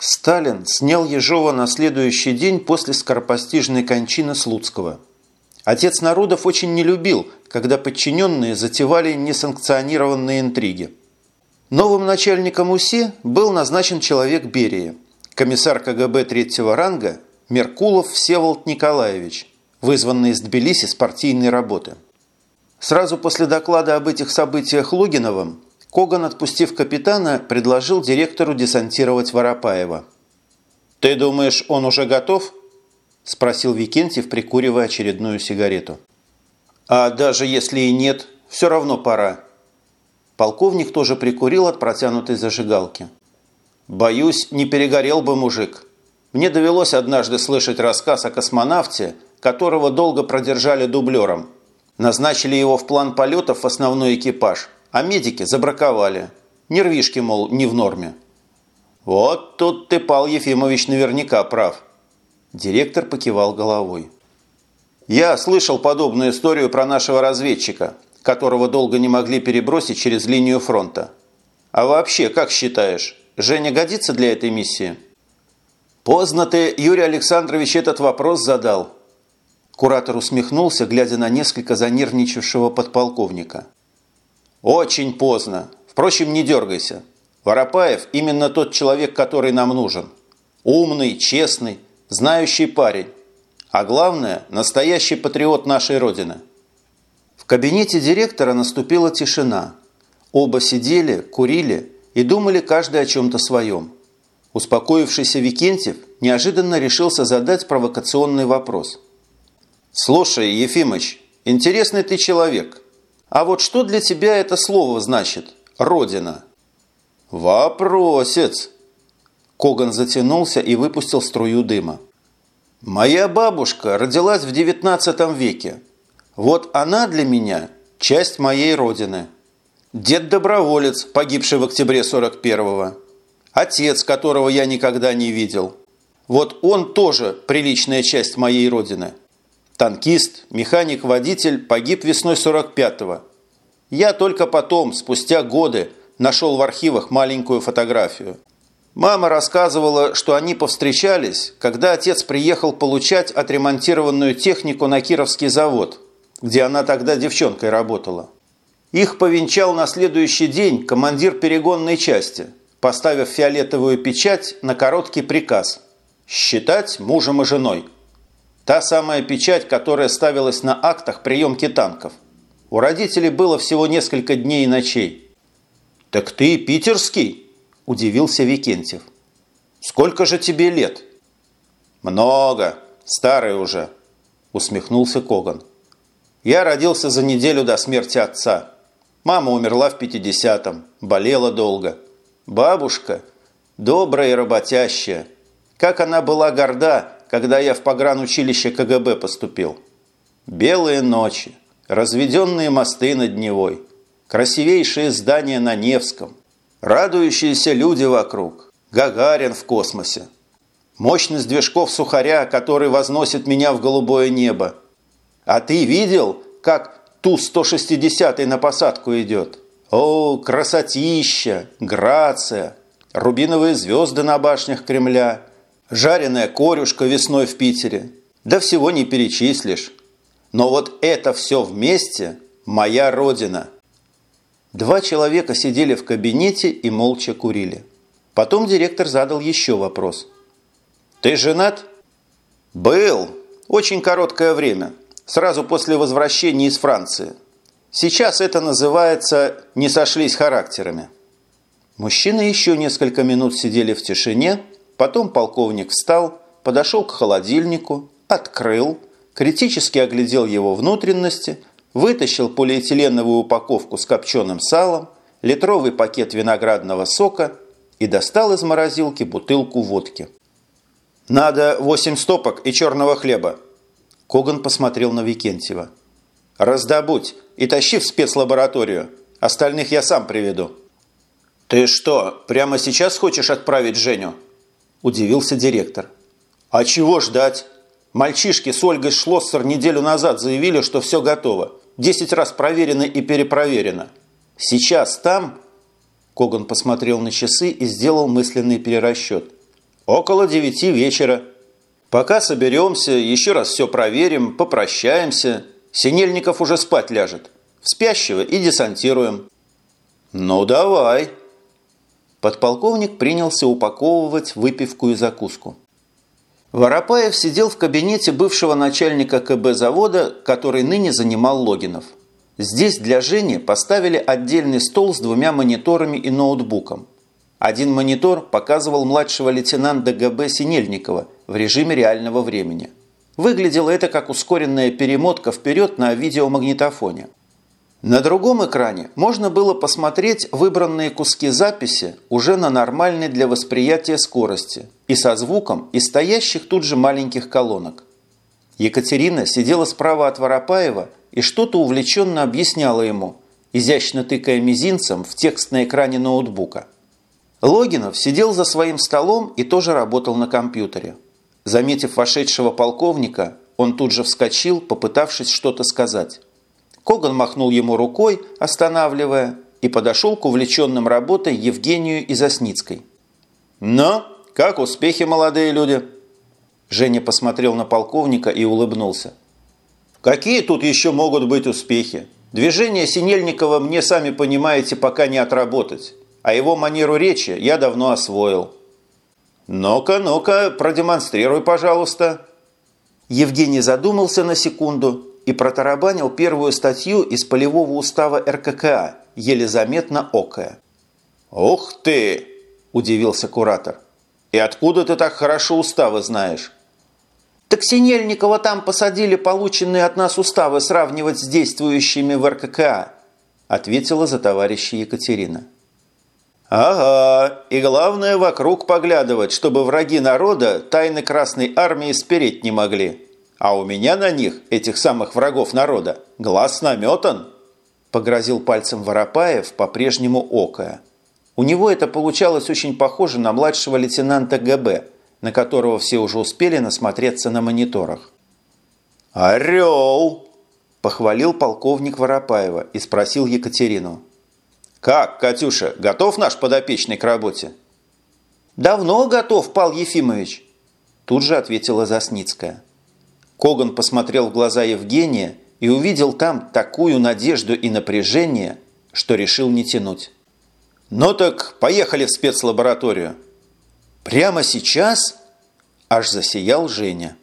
Сталин снял Ежова на следующий день после скоропостижной кончины Слуцкого. Отец народов очень не любил, когда подчиненные затевали несанкционированные интриги. Новым начальником УСИ был назначен человек Берии, комиссар КГБ третьего ранга Меркулов Всеволод Николаевич, вызванный из Тбилиси с партийной работы. Сразу после доклада об этих событиях Логиновым Коган, отпустив капитана, предложил директору десантировать Воропаева. «Ты думаешь, он уже готов?» – спросил Викентьев, прикуривая очередную сигарету. «А даже если и нет, все равно пора». Полковник тоже прикурил от протянутой зажигалки. «Боюсь, не перегорел бы мужик. Мне довелось однажды слышать рассказ о космонавте, которого долго продержали дублером. Назначили его в план полетов в основной экипаж – а медики забраковали. Нервишки, мол, не в норме. Вот тут ты, Пал Ефимович, наверняка прав. Директор покивал головой. Я слышал подобную историю про нашего разведчика, которого долго не могли перебросить через линию фронта. А вообще, как считаешь, Женя годится для этой миссии? Поздно ты, Юрий Александрович, этот вопрос задал. Куратор усмехнулся, глядя на несколько занервничавшего подполковника. «Очень поздно. Впрочем, не дергайся. Воропаев – именно тот человек, который нам нужен. Умный, честный, знающий парень. А главное – настоящий патриот нашей Родины». В кабинете директора наступила тишина. Оба сидели, курили и думали каждый о чем-то своем. Успокоившийся Викентьев неожиданно решился задать провокационный вопрос. «Слушай, Ефимыч, интересный ты человек. А вот что для тебя это слово значит? Родина. Вопросец. Коган затянулся и выпустил струю дыма. Моя бабушка родилась в девятнадцатом веке. Вот она для меня часть моей родины. Дед-доброволец, погибший в октябре 41-го. Отец, которого я никогда не видел. Вот он тоже приличная часть моей родины. Танкист, механик-водитель погиб весной 45-го. Я только потом, спустя годы, нашел в архивах маленькую фотографию. Мама рассказывала, что они повстречались, когда отец приехал получать отремонтированную технику на Кировский завод, где она тогда девчонкой работала. Их повенчал на следующий день командир перегонной части, поставив фиолетовую печать на короткий приказ – считать мужем и женой – Та самая печать, которая ставилась на актах приемки танков. У родителей было всего несколько дней и ночей. «Так ты питерский?» – удивился Викентьев. «Сколько же тебе лет?» «Много. Старый уже», – усмехнулся Коган. «Я родился за неделю до смерти отца. Мама умерла в 50-м, болела долго. Бабушка – добрая и работящая. Как она была горда, когда я в погранучилище КГБ поступил. Белые ночи, разведенные мосты над Невой, красивейшие здания на Невском, радующиеся люди вокруг, Гагарин в космосе, мощность движков сухаря, который возносит меня в голубое небо. А ты видел, как Ту-160 на посадку идет? О, красотища, грация, рубиновые звезды на башнях Кремля – жареная корюшка весной в Питере. Да всего не перечислишь. Но вот это все вместе – моя родина. Два человека сидели в кабинете и молча курили. Потом директор задал еще вопрос. «Ты женат?» «Был. Очень короткое время. Сразу после возвращения из Франции. Сейчас это называется «не сошлись характерами». Мужчины еще несколько минут сидели в тишине, Потом полковник встал, подошел к холодильнику, открыл, критически оглядел его внутренности, вытащил полиэтиленовую упаковку с копченым салом, литровый пакет виноградного сока и достал из морозилки бутылку водки. «Надо восемь стопок и черного хлеба». Коган посмотрел на Викентьева. «Раздобудь и тащи в спецлабораторию. Остальных я сам приведу». «Ты что, прямо сейчас хочешь отправить Женю?» – удивился директор. «А чего ждать? Мальчишки с Ольгой Шлоссер неделю назад заявили, что все готово. Десять раз проверено и перепроверено. Сейчас там...» Коган посмотрел на часы и сделал мысленный перерасчет. Около девяти вечера. Пока соберемся, еще раз все проверим, попрощаемся. Синельников уже спать ляжет. В спящего и десантируем. Ну, давай. Подполковник принялся упаковывать выпивку и закуску. Воропаев сидел в кабинете бывшего начальника КБ завода, который ныне занимал Логинов. Здесь для Жени поставили отдельный стол с двумя мониторами и ноутбуком. Один монитор показывал младшего лейтенанта ГБ Синельникова в режиме реального времени. Выглядело это как ускоренная перемотка вперед на видеомагнитофоне – на другом экране можно было посмотреть выбранные куски записи уже на нормальной для восприятия скорости и со звуком из стоящих тут же маленьких колонок. Екатерина сидела справа от Воропаева и что-то увлеченно объясняла ему, изящно тыкая мизинцем в текст на экране ноутбука. Логинов сидел за своим столом и тоже работал на компьютере. Заметив вошедшего полковника, он тут же вскочил, попытавшись что-то сказать. Коган махнул ему рукой, останавливая, и подошел к увлеченным работой Евгению и Засницкой. «Но, как успехи, молодые люди?» Женя посмотрел на полковника и улыбнулся. «Какие тут еще могут быть успехи? Движение Синельникова мне, сами понимаете, пока не отработать, а его манеру речи я давно освоил». «Ну-ка, ну-ка, продемонстрируй, пожалуйста». Евгений задумался на секунду, и протарабанил первую статью из полевого устава РККА, еле заметно окая. «Ух ты!» – удивился куратор. «И откуда ты так хорошо уставы знаешь?» «Так Синельникова там посадили полученные от нас уставы сравнивать с действующими в РККА», – ответила за товарища Екатерина. «Ага, и главное вокруг поглядывать, чтобы враги народа тайны Красной Армии спереть не могли», а у меня на них, этих самых врагов народа, глаз наметан!» Погрозил пальцем Воропаев, по-прежнему окая. У него это получалось очень похоже на младшего лейтенанта ГБ, на которого все уже успели насмотреться на мониторах. «Орел!» – похвалил полковник Воропаева и спросил Екатерину. «Как, Катюша, готов наш подопечный к работе?» «Давно готов, Пал Ефимович», – тут же ответила Засницкая. Коган посмотрел в глаза Евгения и увидел там такую надежду и напряжение, что решил не тянуть. «Ну так поехали в спецлабораторию». «Прямо сейчас?» – аж засиял Женя.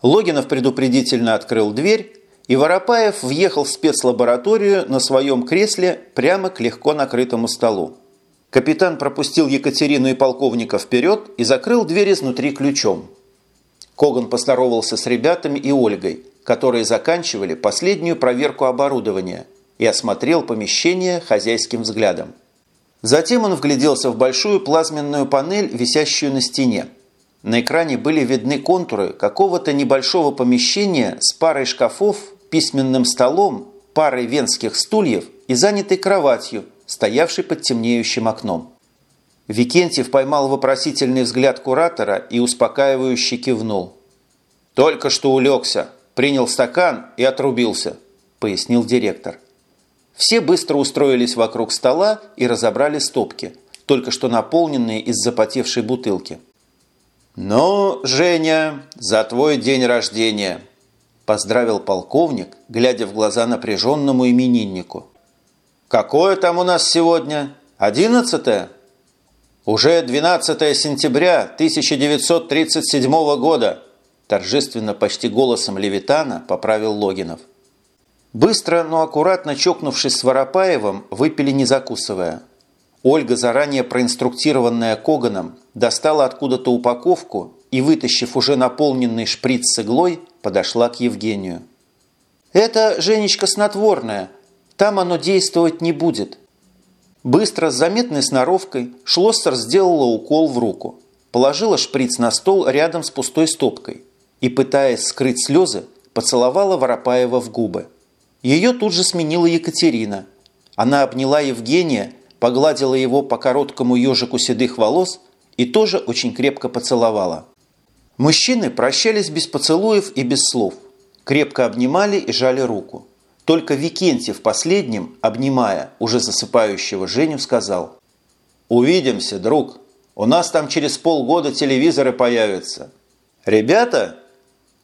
Логинов предупредительно открыл дверь, и Воропаев въехал в спецлабораторию на своем кресле прямо к легко накрытому столу. Капитан пропустил Екатерину и полковника вперед и закрыл дверь изнутри ключом. Коган поздоровался с ребятами и Ольгой, которые заканчивали последнюю проверку оборудования и осмотрел помещение хозяйским взглядом. Затем он вгляделся в большую плазменную панель, висящую на стене. На экране были видны контуры какого-то небольшого помещения с парой шкафов, письменным столом, парой венских стульев и занятой кроватью, стоявшей под темнеющим окном. Викентьев поймал вопросительный взгляд куратора и успокаивающе кивнул. «Только что улегся, принял стакан и отрубился», – пояснил директор. Все быстро устроились вокруг стола и разобрали стопки, только что наполненные из запотевшей бутылки. «Ну, Женя, за твой день рождения!» – поздравил полковник, глядя в глаза напряженному имениннику. «Какое там у нас сегодня? Одиннадцатое?» Уже 12 сентября 1937 года, торжественно почти голосом Левитана поправил Логинов. Быстро, но аккуратно чокнувшись с Воропаевым, выпили не закусывая. Ольга, заранее проинструктированная Коганом, достала откуда-то упаковку и, вытащив уже наполненный шприц с иглой, подошла к Евгению. «Это, Женечка, снотворное. Там оно действовать не будет. Быстро, с заметной сноровкой, Шлоссер сделала укол в руку, положила шприц на стол рядом с пустой стопкой и, пытаясь скрыть слезы, поцеловала Воропаева в губы. Ее тут же сменила Екатерина. Она обняла Евгения, погладила его по короткому ежику седых волос и тоже очень крепко поцеловала. Мужчины прощались без поцелуев и без слов, крепко обнимали и жали руку. Только Викентьев последним, обнимая уже засыпающего Женю, сказал «Увидимся, друг, У нас там через полгода телевизоры появятся. Ребята,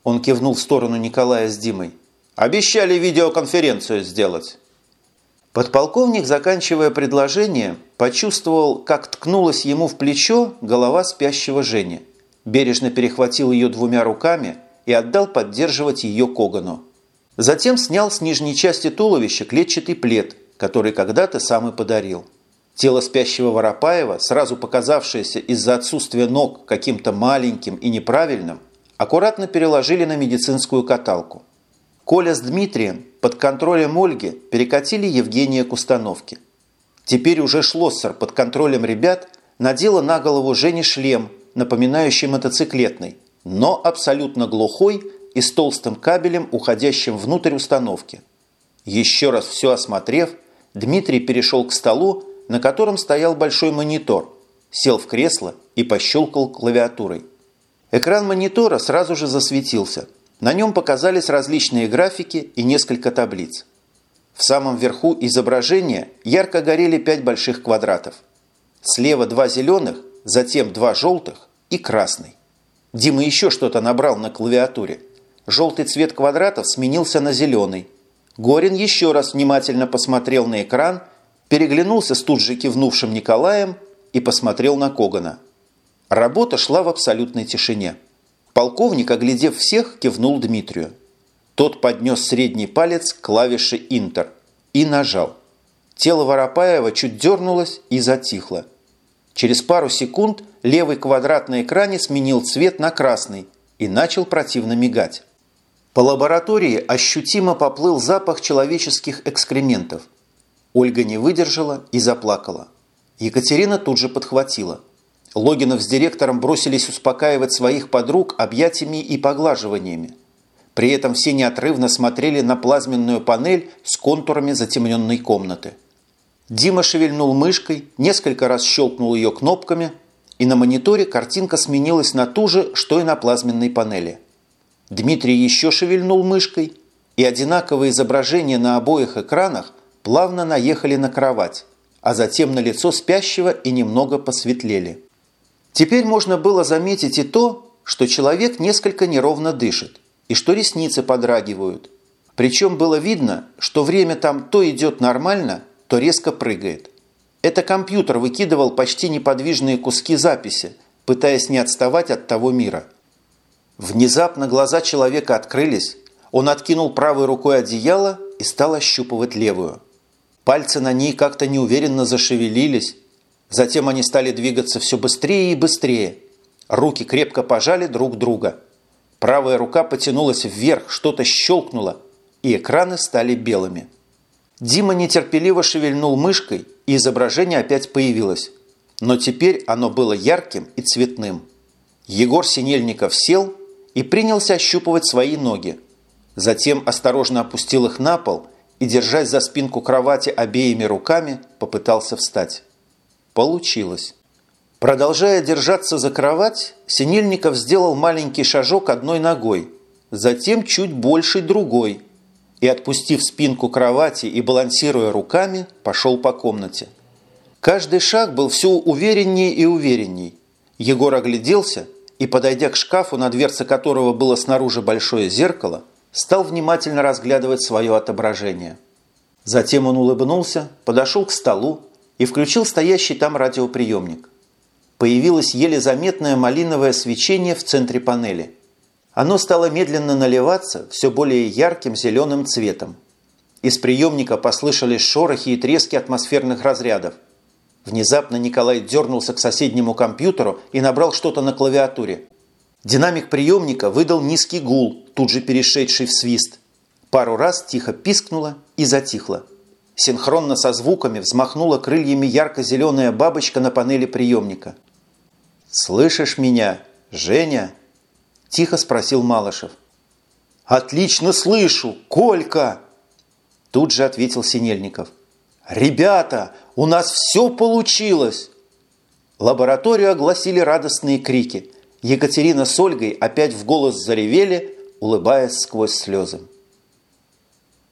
он кивнул в сторону Николая с Димой, обещали видеоконференцию сделать. Подполковник, заканчивая предложение, почувствовал, как ткнулась ему в плечо голова спящего Жени. Бережно перехватил ее двумя руками и отдал поддерживать ее Когану. Затем снял с нижней части туловища клетчатый плед, который когда-то сам и подарил. Тело спящего Воропаева, сразу показавшееся из-за отсутствия ног каким-то маленьким и неправильным, аккуратно переложили на медицинскую каталку. Коля с Дмитрием под контролем Ольги перекатили Евгения к установке. Теперь уже Шлоссер под контролем ребят надела на голову Жене шлем, напоминающий мотоциклетный, но абсолютно глухой и с толстым кабелем, уходящим внутрь установки. Еще раз все осмотрев, Дмитрий перешел к столу, на котором стоял большой монитор, сел в кресло и пощелкал клавиатурой. Экран монитора сразу же засветился. На нем показались различные графики и несколько таблиц. В самом верху изображения ярко горели пять больших квадратов. Слева два зеленых, затем два желтых и красный. Дима еще что-то набрал на клавиатуре – Желтый цвет квадратов сменился на зеленый. Горин еще раз внимательно посмотрел на экран, переглянулся с тут же кивнувшим Николаем и посмотрел на Когана. Работа шла в абсолютной тишине. Полковник, оглядев всех, кивнул Дмитрию. Тот поднес средний палец к клавише «Интер» и нажал. Тело Воропаева чуть дернулось и затихло. Через пару секунд левый квадрат на экране сменил цвет на красный и начал противно мигать. По лаборатории ощутимо поплыл запах человеческих экскрементов. Ольга не выдержала и заплакала. Екатерина тут же подхватила. Логинов с директором бросились успокаивать своих подруг объятиями и поглаживаниями. При этом все неотрывно смотрели на плазменную панель с контурами затемненной комнаты. Дима шевельнул мышкой, несколько раз щелкнул ее кнопками, и на мониторе картинка сменилась на ту же, что и на плазменной панели – Дмитрий еще шевельнул мышкой, и одинаковые изображения на обоих экранах плавно наехали на кровать, а затем на лицо спящего и немного посветлели. Теперь можно было заметить и то, что человек несколько неровно дышит, и что ресницы подрагивают. Причем было видно, что время там то идет нормально, то резко прыгает. Это компьютер выкидывал почти неподвижные куски записи, пытаясь не отставать от того мира – Внезапно глаза человека открылись, он откинул правой рукой одеяло и стал ощупывать левую. Пальцы на ней как-то неуверенно зашевелились, затем они стали двигаться все быстрее и быстрее. Руки крепко пожали друг друга. Правая рука потянулась вверх, что-то щелкнуло, и экраны стали белыми. Дима нетерпеливо шевельнул мышкой, и изображение опять появилось. Но теперь оно было ярким и цветным. Егор Синельников сел и принялся ощупывать свои ноги. Затем осторожно опустил их на пол и, держась за спинку кровати обеими руками, попытался встать. Получилось. Продолжая держаться за кровать, Синельников сделал маленький шажок одной ногой, затем чуть больше другой и, отпустив спинку кровати и балансируя руками, пошел по комнате. Каждый шаг был все увереннее и уверенней. Егор огляделся и, подойдя к шкафу, на дверце которого было снаружи большое зеркало, стал внимательно разглядывать свое отображение. Затем он улыбнулся, подошел к столу и включил стоящий там радиоприемник. Появилось еле заметное малиновое свечение в центре панели. Оно стало медленно наливаться все более ярким зеленым цветом. Из приемника послышались шорохи и трески атмосферных разрядов – Внезапно Николай дернулся к соседнему компьютеру и набрал что-то на клавиатуре. Динамик приемника выдал низкий гул, тут же перешедший в свист. Пару раз тихо пискнуло и затихло. Синхронно со звуками взмахнула крыльями ярко-зеленая бабочка на панели приемника. «Слышишь меня, Женя?» – тихо спросил Малышев. «Отлично слышу! Колька!» Тут же ответил Синельников. «Ребята, у нас все получилось!» Лабораторию огласили радостные крики. Екатерина с Ольгой опять в голос заревели, улыбаясь сквозь слезы.